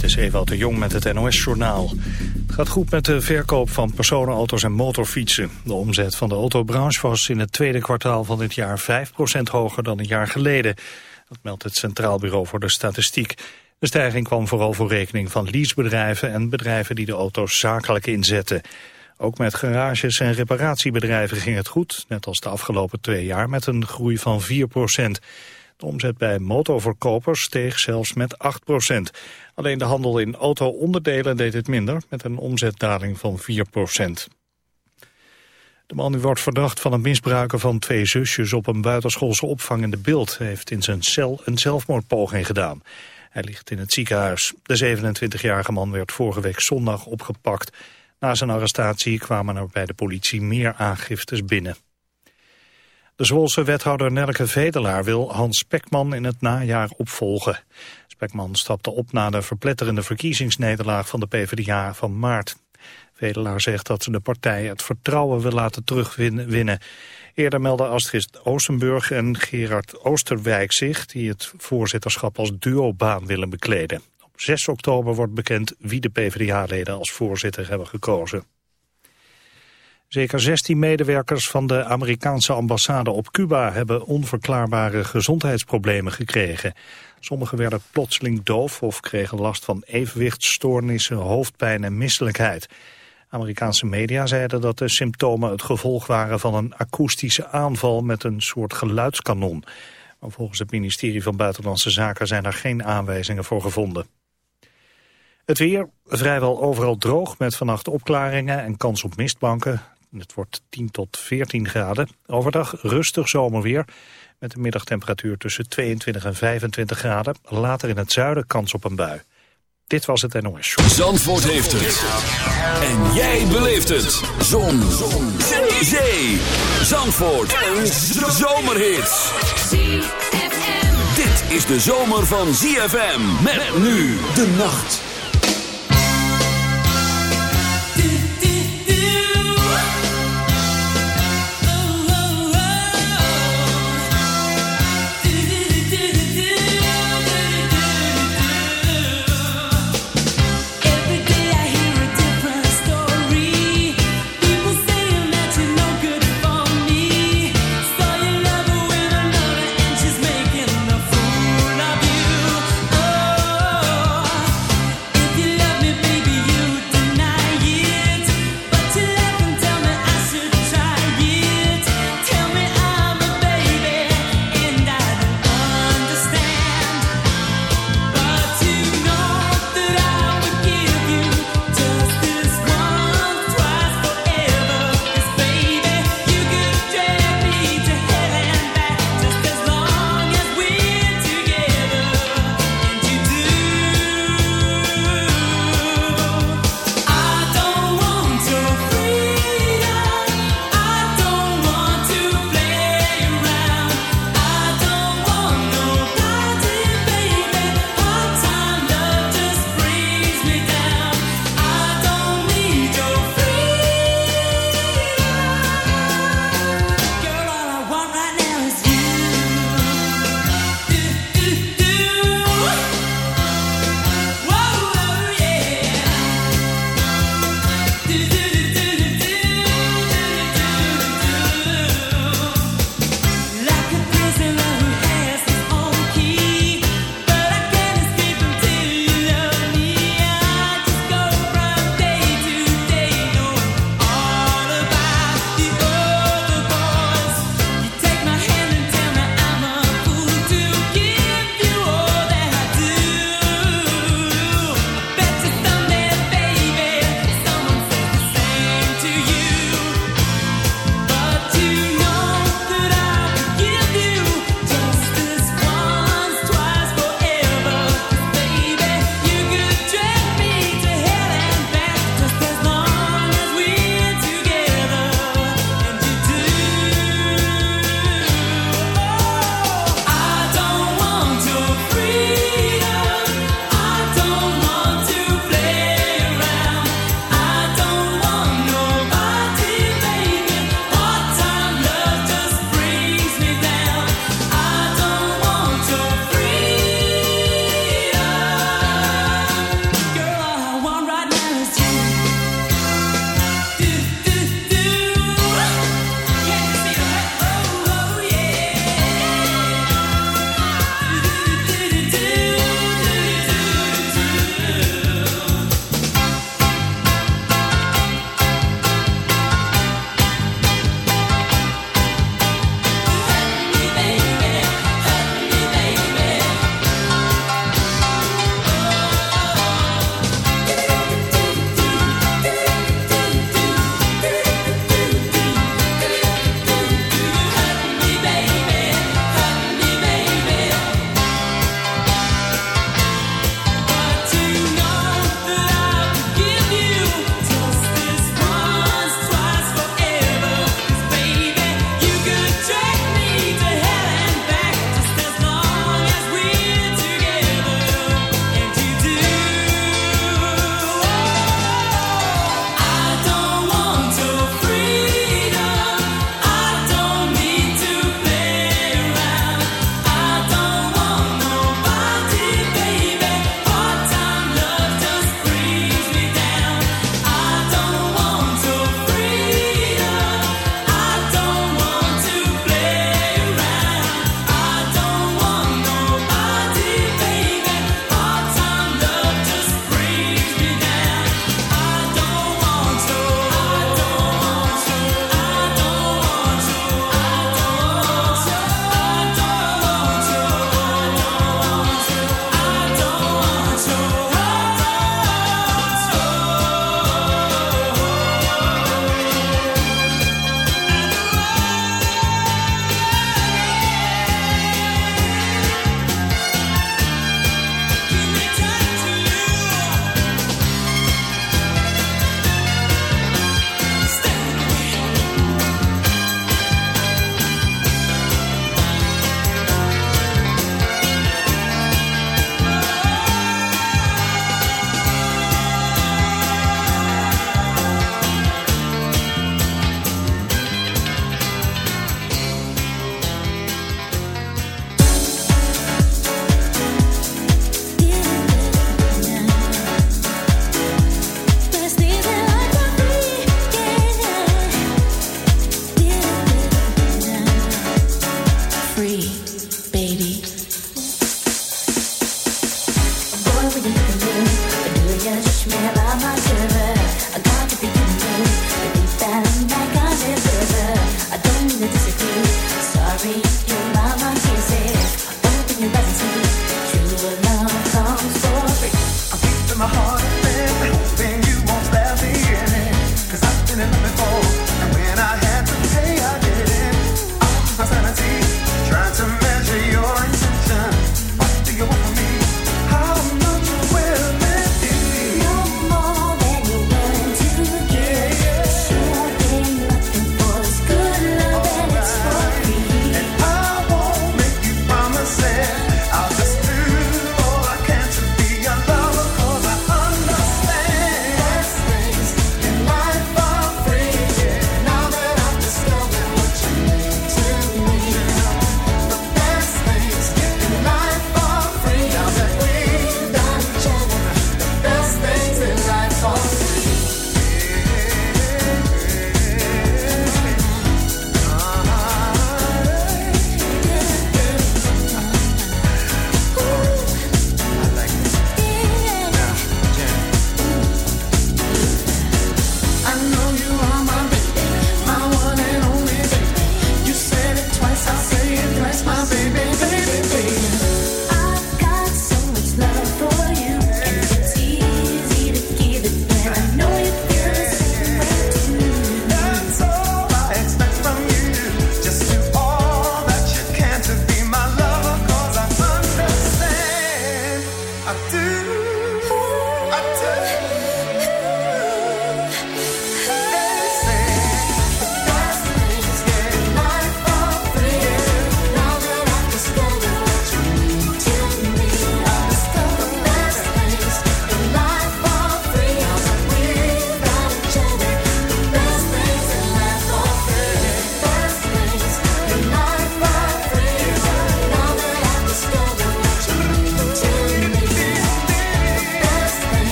Dit is Ewout de Jong met het NOS-journaal. Het gaat goed met de verkoop van personenauto's en motorfietsen. De omzet van de autobranche was in het tweede kwartaal van dit jaar 5% hoger dan een jaar geleden. Dat meldt het Centraal Bureau voor de Statistiek. De stijging kwam vooral voor rekening van leasebedrijven en bedrijven die de auto's zakelijk inzetten. Ook met garages en reparatiebedrijven ging het goed, net als de afgelopen twee jaar met een groei van 4 de omzet bij motorverkopers steeg zelfs met 8% Alleen de handel in auto-onderdelen deed het minder, met een omzetdaling van 4% De man die wordt verdacht van het misbruiken van twee zusjes op een buitenschoolse opvang in de beeld heeft in zijn cel een zelfmoordpoging gedaan. Hij ligt in het ziekenhuis. De 27-jarige man werd vorige week zondag opgepakt. Na zijn arrestatie kwamen er bij de politie meer aangiftes binnen. De Zwolse wethouder Nelke Vedelaar wil Hans Spekman in het najaar opvolgen. Spekman stapte op na de verpletterende verkiezingsnederlaag van de PvdA van maart. Vedelaar zegt dat ze de partij het vertrouwen wil laten terugwinnen. Eerder meldden Astrid Oostenburg en Gerard Oosterwijk zich... die het voorzitterschap als duobaan willen bekleden. Op 6 oktober wordt bekend wie de PvdA-leden als voorzitter hebben gekozen. Zeker 16 medewerkers van de Amerikaanse ambassade op Cuba hebben onverklaarbare gezondheidsproblemen gekregen. Sommigen werden plotseling doof of kregen last van evenwichtstoornissen, hoofdpijn en misselijkheid. Amerikaanse media zeiden dat de symptomen het gevolg waren van een akoestische aanval met een soort geluidskanon. Maar volgens het ministerie van Buitenlandse Zaken zijn er geen aanwijzingen voor gevonden. Het weer vrijwel overal droog met vannacht opklaringen en kans op mistbanken. Het wordt 10 tot 14 graden. Overdag rustig zomerweer met een middagtemperatuur tussen 22 en 25 graden. Later in het zuiden kans op een bui. Dit was het NOS. Zandvoort heeft het. En jij beleeft het. Zon. Zon. Zee. Zandvoort. Een zomerhit. Dit is de zomer van ZFM. Met nu de nacht.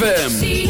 Hey.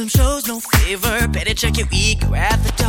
rhythm shows no favor. Better check your ego at the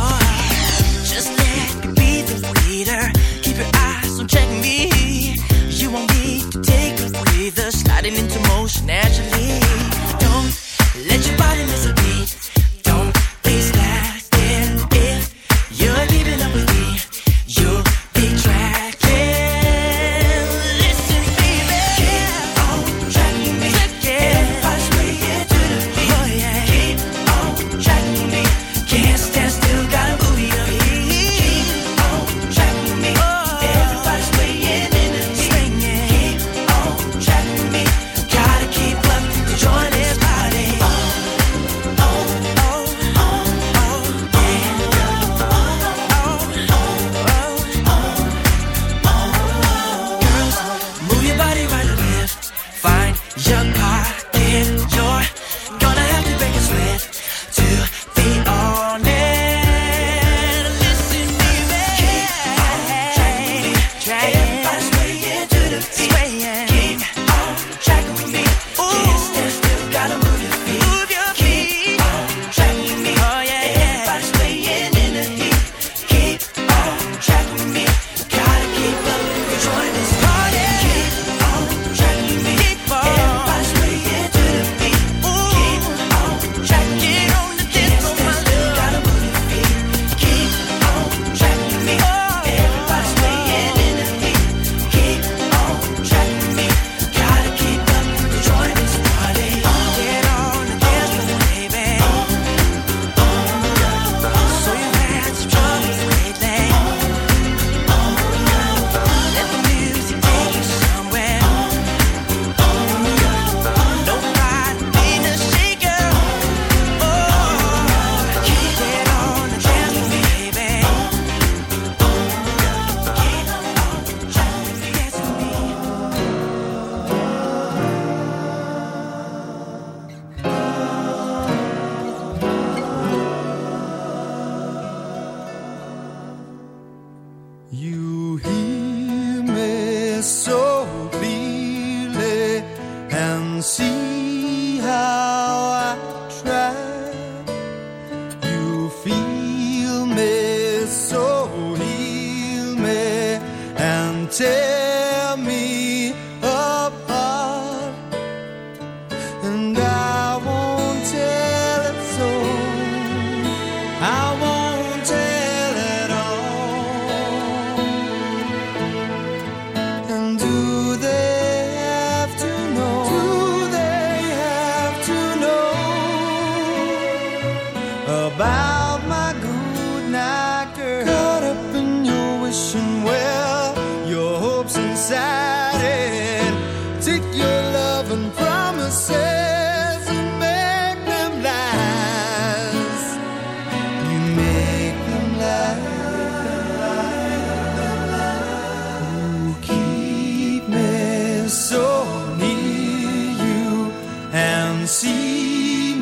she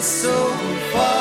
so far.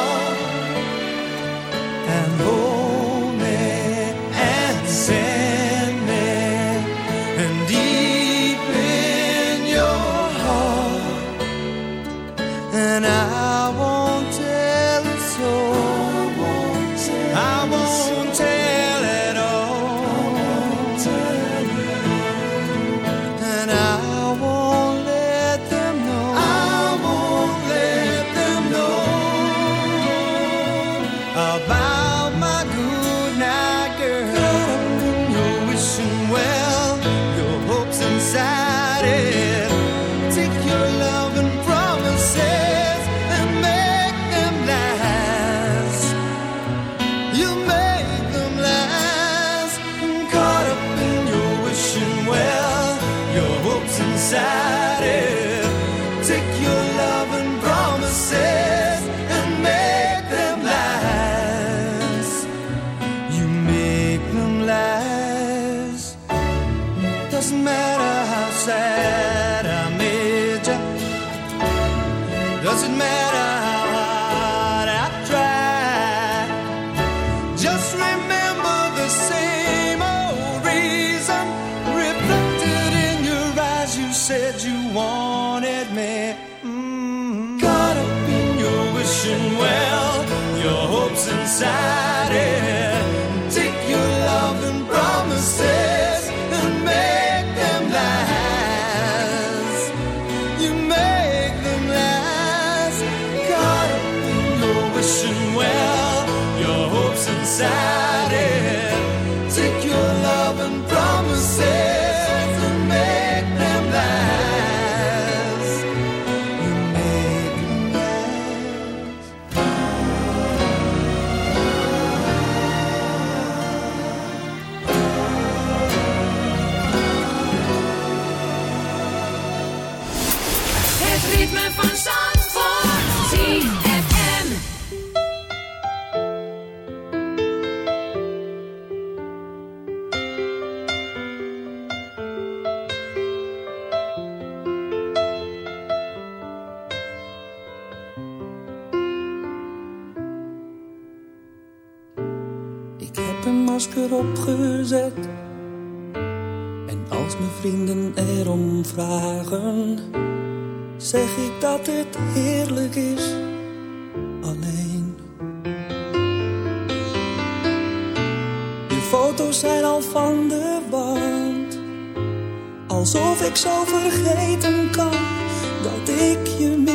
and bright. ik zo vergeten kan dat ik je mis.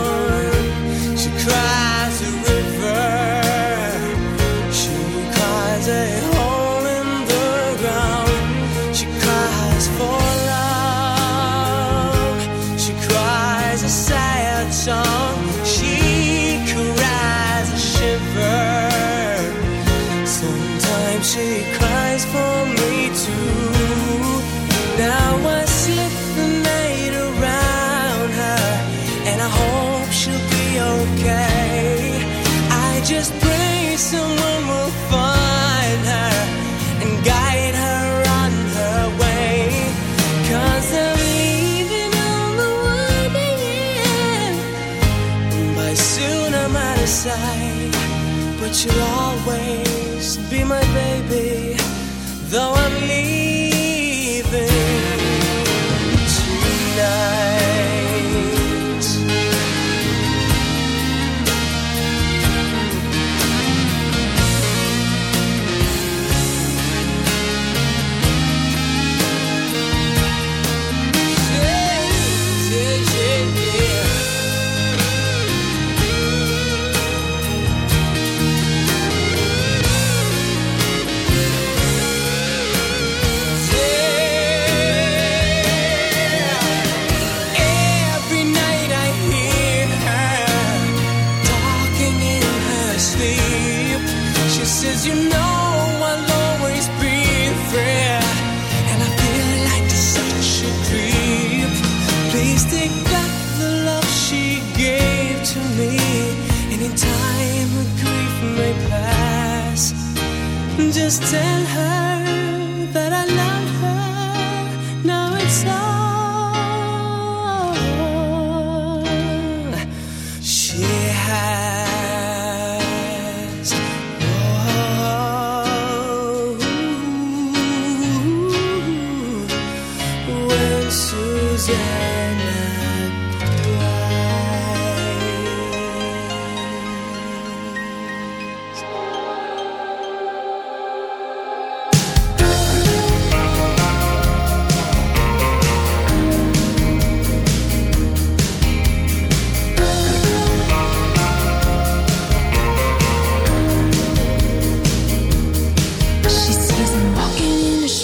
Soon I'm out of sight. But you'll always be my baby, though I'm leaving. just tell her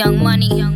Young money,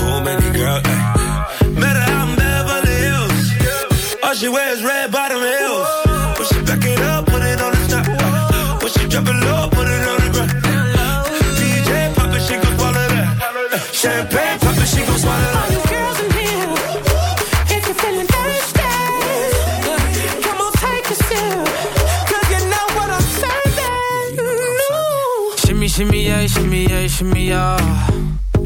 too many girls. Uh, Matter how I'm Beverly Hills. All she wears red bottom heels. When she back it up, put it on the top. Uh, When she drop it low, put it on the ground. DJ pop it, she gon' swallow that. Champagne pop it, she gon' swallow that. All you girls in here, if you're feeling thirsty, come on take a sip, 'cause you know what I'm serving. Shimmy, shimmy, yeah, shimmy, yeah, shimmy, yeah.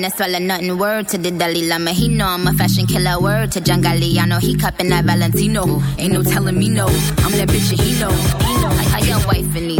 No swallow nothing. Word to the Dalai Lama, he know I'm a fashion killer. Word to John Galliano, he cupping that Valentino. Ain't no telling me no, I'm that bitch and he know. He know. How your wife in these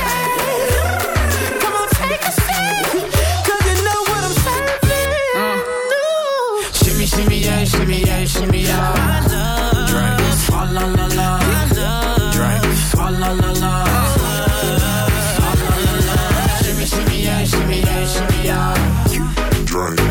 Shimmy, yeah, shimmy, yeah, shimmy, yeah. Drink, swalla la la. Drink, swalla la la. Swalla la la. Shimmy, shimmy, yeah, shimmy, yeah, shimmy, yeah. Drink,